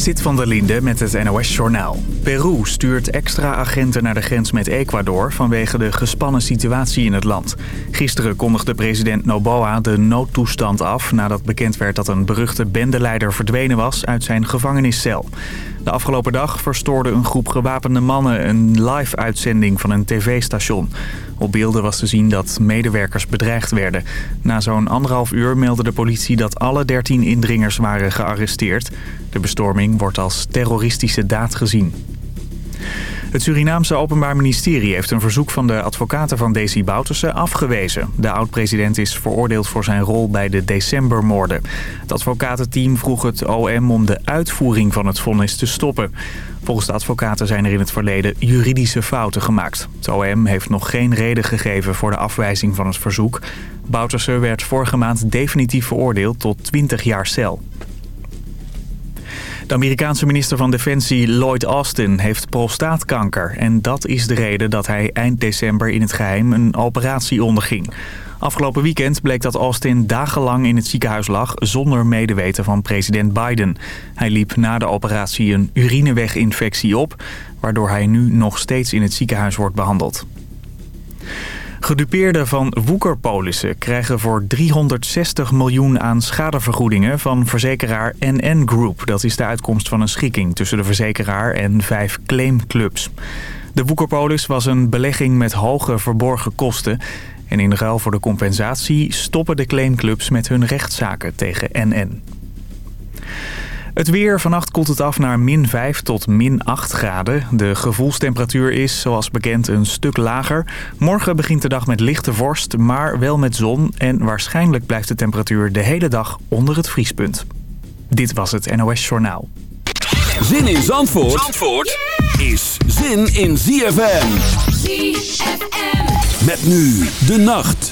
Zit van der Linde met het NOS-journaal. Peru stuurt extra agenten naar de grens met Ecuador vanwege de gespannen situatie in het land. Gisteren kondigde president Noboa de noodtoestand af nadat bekend werd dat een beruchte bendeleider verdwenen was uit zijn gevangeniscel. De afgelopen dag verstoorde een groep gewapende mannen een live-uitzending van een tv-station. Op beelden was te zien dat medewerkers bedreigd werden. Na zo'n anderhalf uur meldde de politie dat alle 13 indringers waren gearresteerd. De bestorming wordt als terroristische daad gezien. Het Surinaamse Openbaar Ministerie heeft een verzoek van de advocaten van Desi Bouterse afgewezen. De oud-president is veroordeeld voor zijn rol bij de decembermoorden. Het advocatenteam vroeg het OM om de uitvoering van het vonnis te stoppen. Volgens de advocaten zijn er in het verleden juridische fouten gemaakt. Het OM heeft nog geen reden gegeven voor de afwijzing van het verzoek. Bouterse werd vorige maand definitief veroordeeld tot 20 jaar cel. De Amerikaanse minister van Defensie Lloyd Austin heeft prostaatkanker. En dat is de reden dat hij eind december in het geheim een operatie onderging. Afgelopen weekend bleek dat Austin dagenlang in het ziekenhuis lag zonder medeweten van president Biden. Hij liep na de operatie een urineweginfectie op, waardoor hij nu nog steeds in het ziekenhuis wordt behandeld. Gedupeerden van woekerpolissen krijgen voor 360 miljoen aan schadevergoedingen van verzekeraar NN Group. Dat is de uitkomst van een schikking tussen de verzekeraar en vijf claimclubs. De woekerpolis was een belegging met hoge verborgen kosten. En in ruil voor de compensatie stoppen de claimclubs met hun rechtszaken tegen NN. Het weer. Vannacht koelt het af naar min 5 tot min 8 graden. De gevoelstemperatuur is, zoals bekend, een stuk lager. Morgen begint de dag met lichte vorst, maar wel met zon. En waarschijnlijk blijft de temperatuur de hele dag onder het vriespunt. Dit was het NOS Journaal. Zin in Zandvoort, Zandvoort is zin in ZFM. ZFM. Met nu de nacht.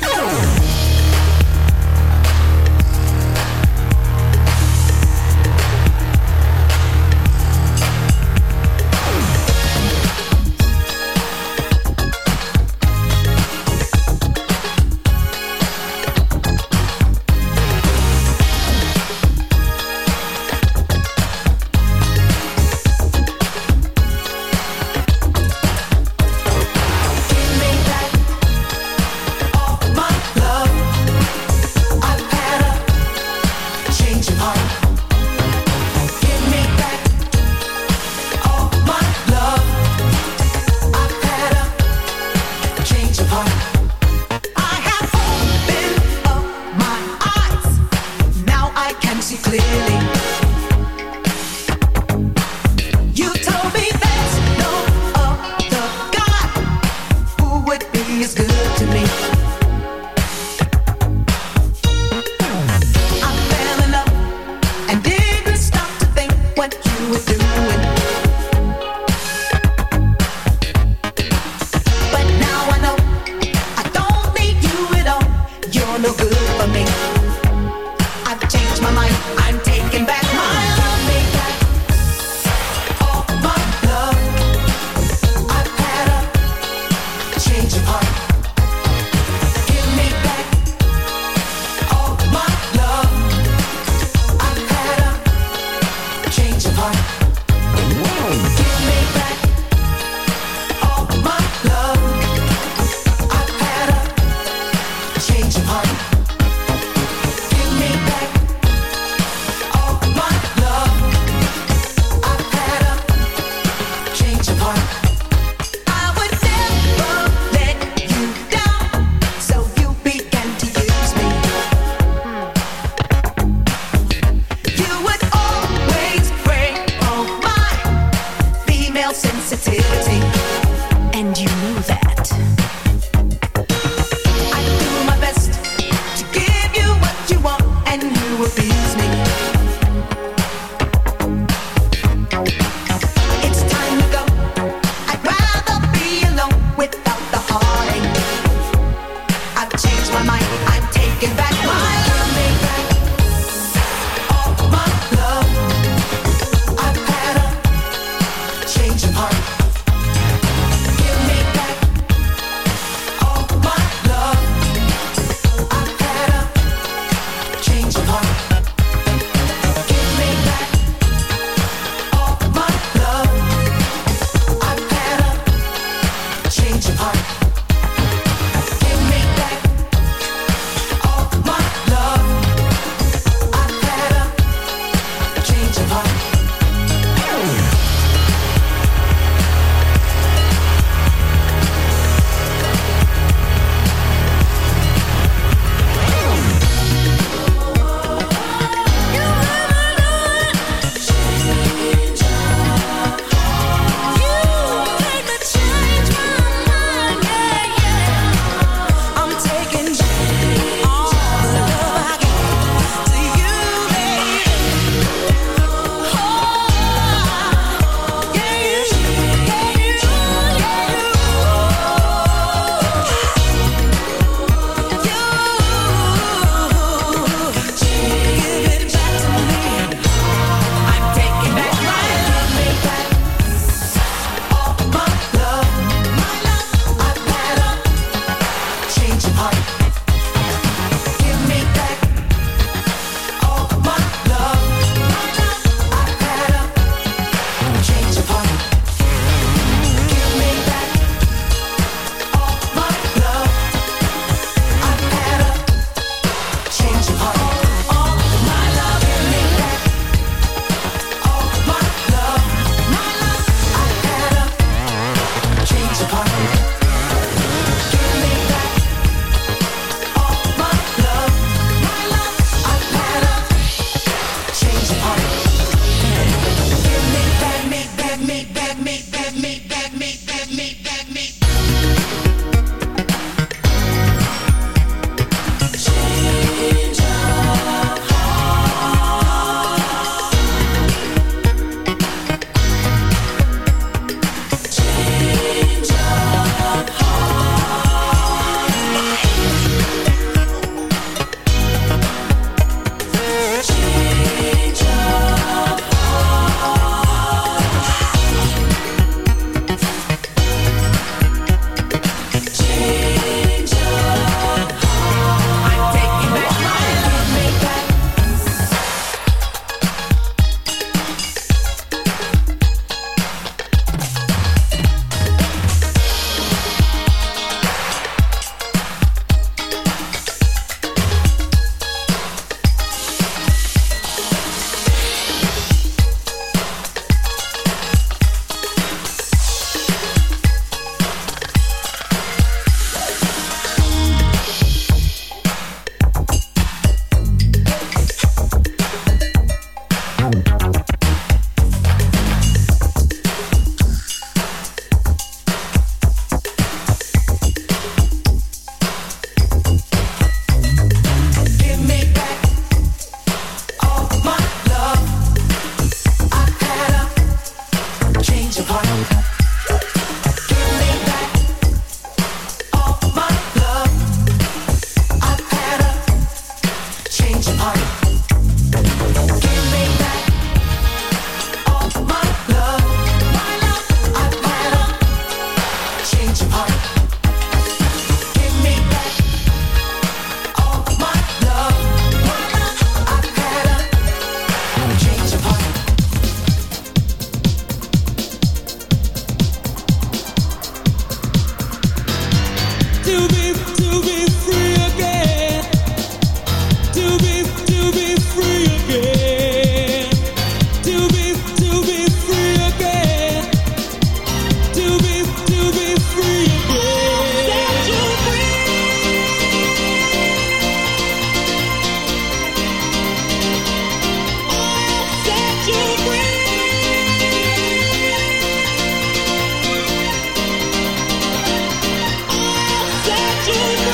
Jesus.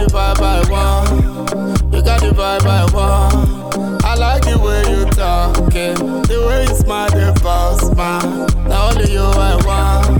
the vibe I want. You got the vibe I want. I like the way you talk, the way you smile, the boss man. Now only you I want.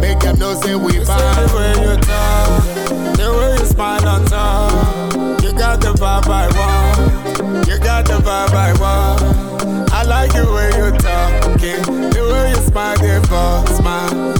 Make them know say we bad. The way you talk, the way you smile on top. You got the vibe I want. You got the vibe I want. I like the way you talk, okay? The way you smile, give smile.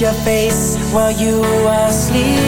your face while you are asleep.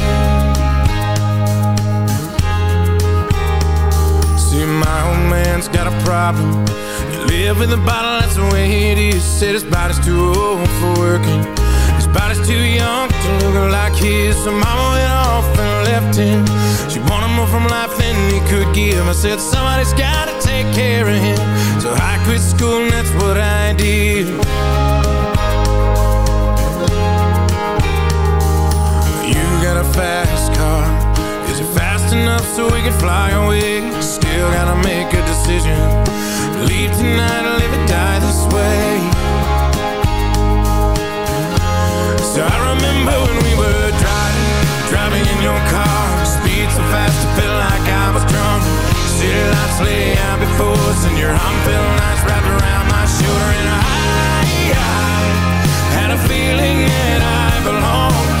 Man's got a problem. You live with a bottle, that's the way it is. Said his body's too old for working. His body's too young to look like his. So mama went off and left him. She wanted more from life than he could give. I said, somebody's gotta take care of him. So I quit school and that's what I did. You got a fast car. Is it fast enough so we can fly away? Still gotta make a decision. Leave tonight or live or die this way. So I remember when we were driving, driving in your car. Speed so fast it felt like I was drunk. City lights lay out before us, and your arm felt nice wrapped around my shoulder. And I, I had a feeling that I belonged.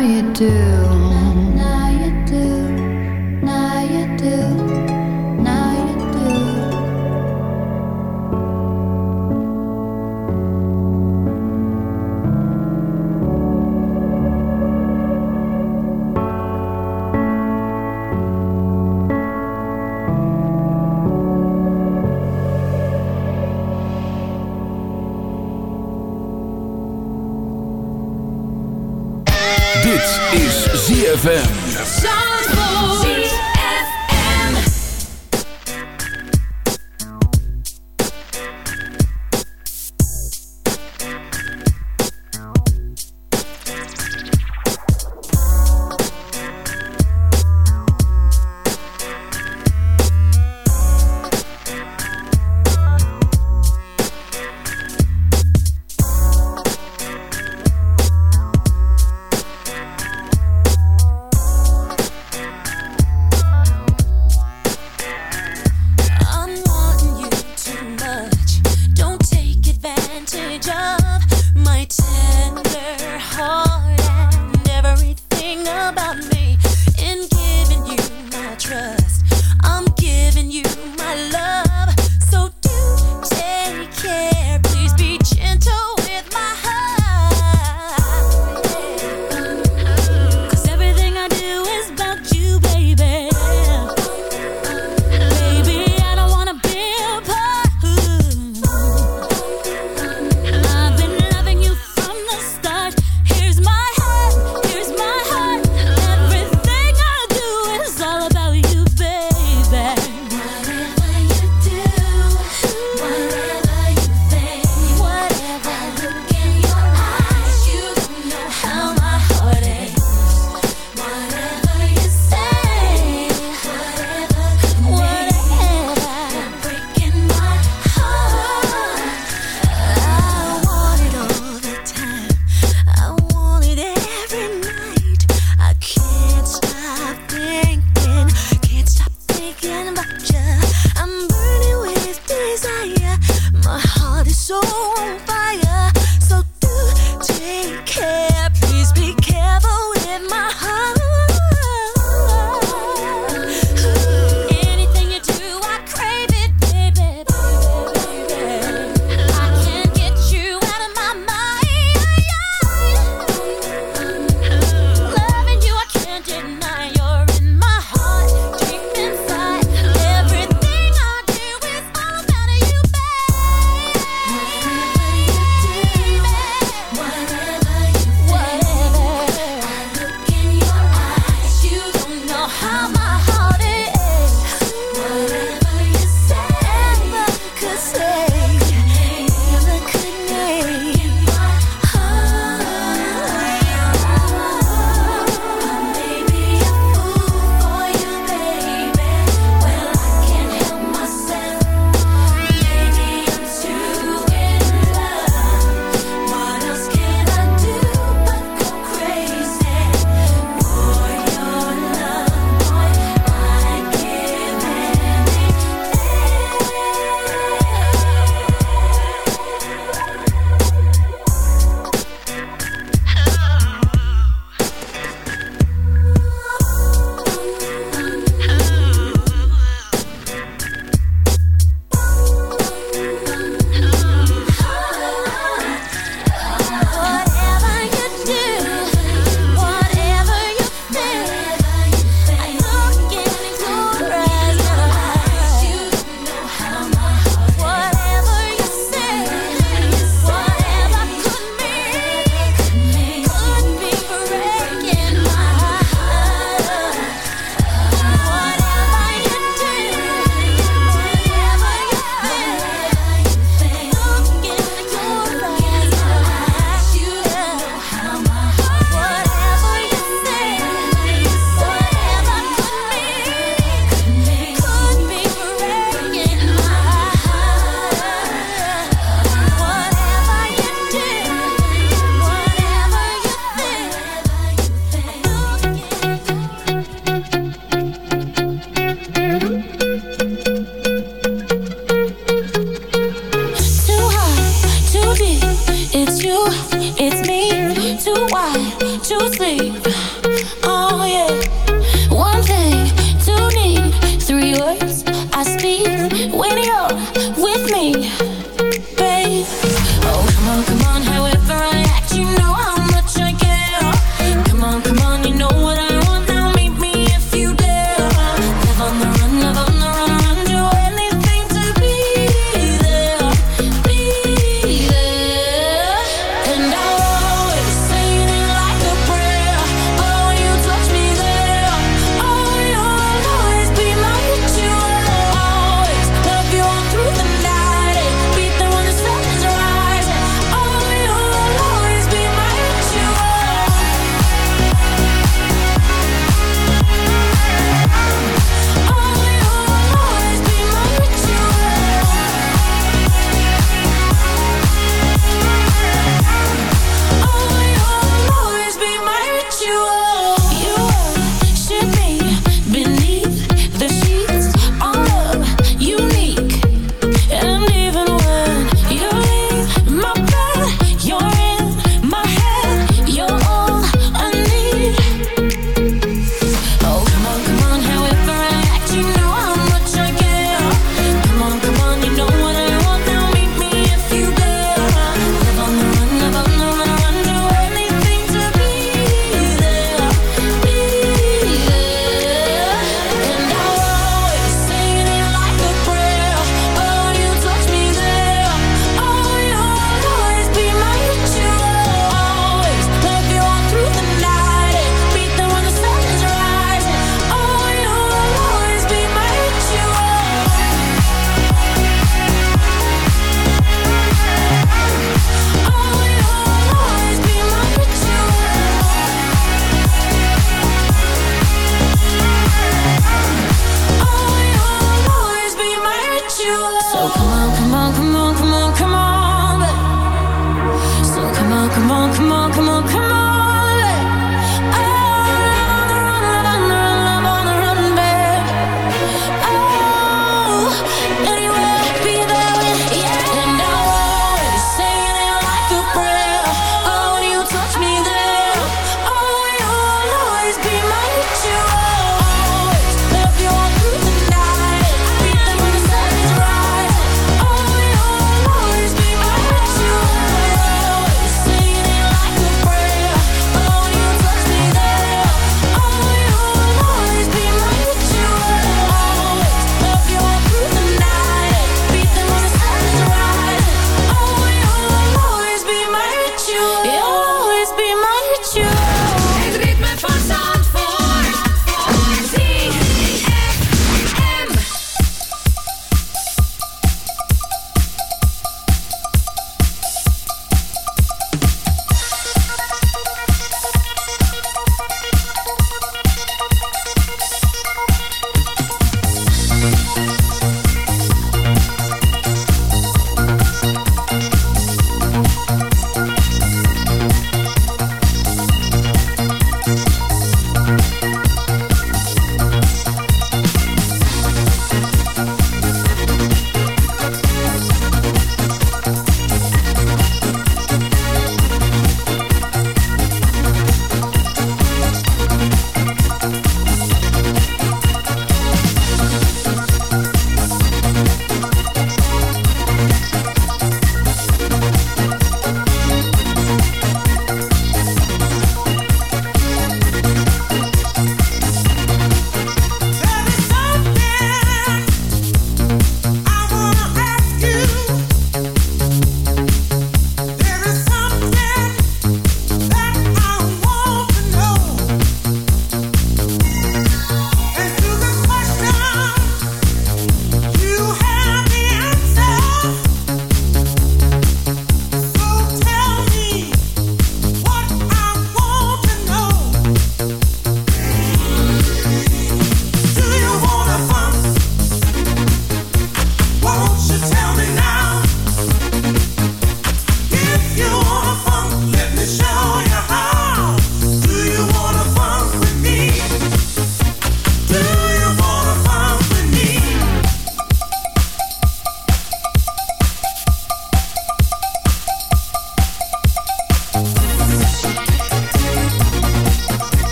you do.